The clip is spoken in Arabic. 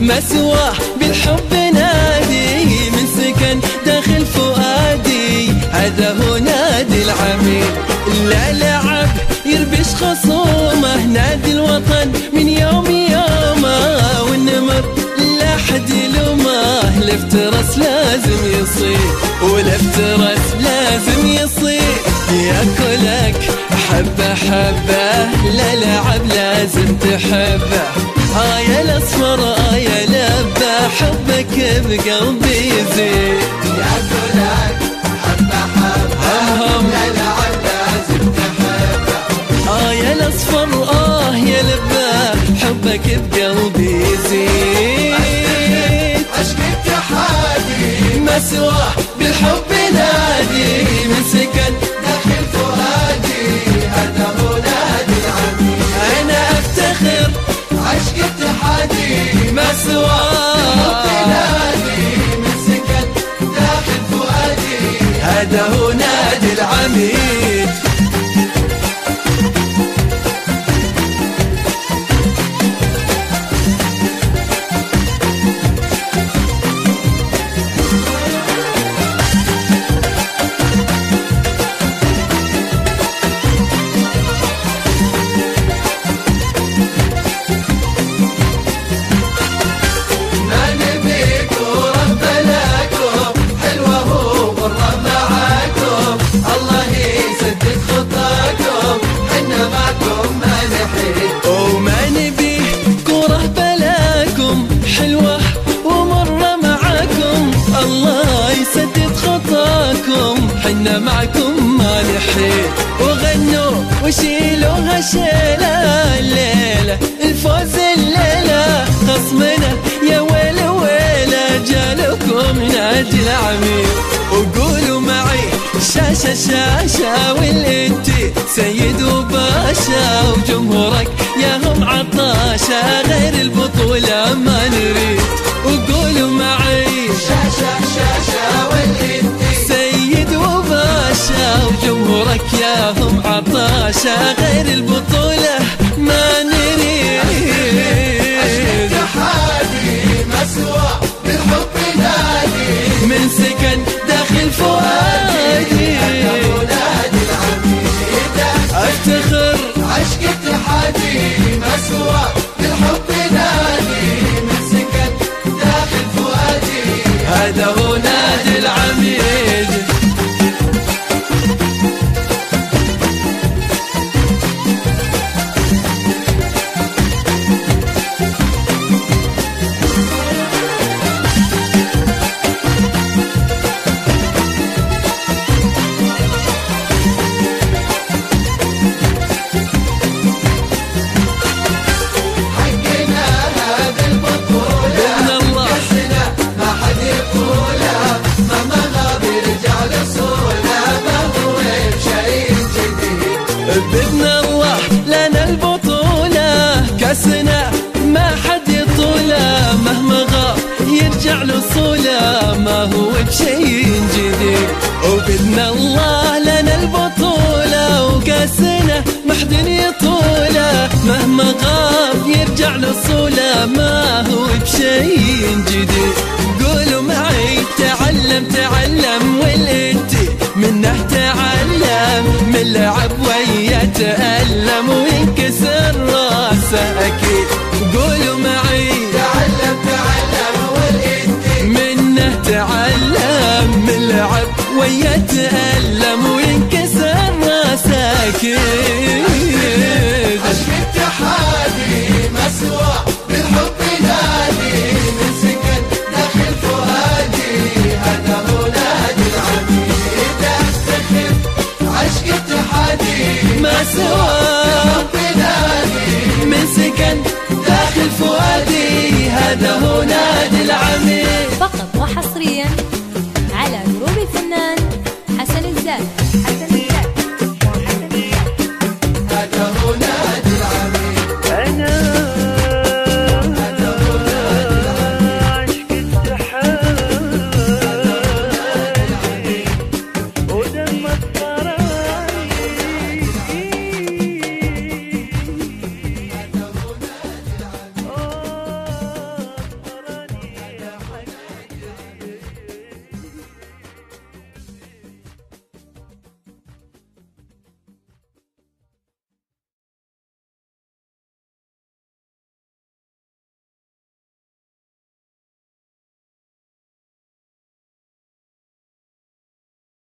ما سواه بالحب نادي. من سكن داخل فؤادي هذا هو نادي العميد لا لعب يربش خصومه نادي الوطن من يوم يومه. والنمر لا حد يلومه الافتراس لازم يصير. والافتراس لازم يصير. ياكلك حبة حبة لا لعب لازم تحبه. يا الأصفر يا لبة حبك بقلبي يزيد. ياكلك حبة حبة لازم يا الأصفر آه يا لبة حبك بقلبي يزيد. عشق التحادي ما سواه بالحب نادي من نادي وغنوا وشيلوا هالشيلة الليلة الفوز الليلة خصمنا. يا ويل ويلة جالكم نادي العميد وقولوا معي شاشة شاشة والانتي سيد وباشا وجمهورك يا هم عطاشة غير البطولة ما نريد. عطاشة غير البطولة ما نريد. تحادي مسوى بالحب نادي من سكن داخل فؤادي. نادي العميد أفتخر. عشق التحادي لصولة ما هو بشيء جديد. قولوا معي تعلم تعلم والانتي منه تعلم. من لعب ويا تألم وينكسر رأسه أكيد. قولوا معي تعلم تعلم والانتي منه تعلم. من لعب ويا تألم وينكسر رأسه أكيد. ما سوى من سكن داخل فؤادي. هذا هو نادي العميد فقط وحصريا على جروب الفنان حسن الزاهد.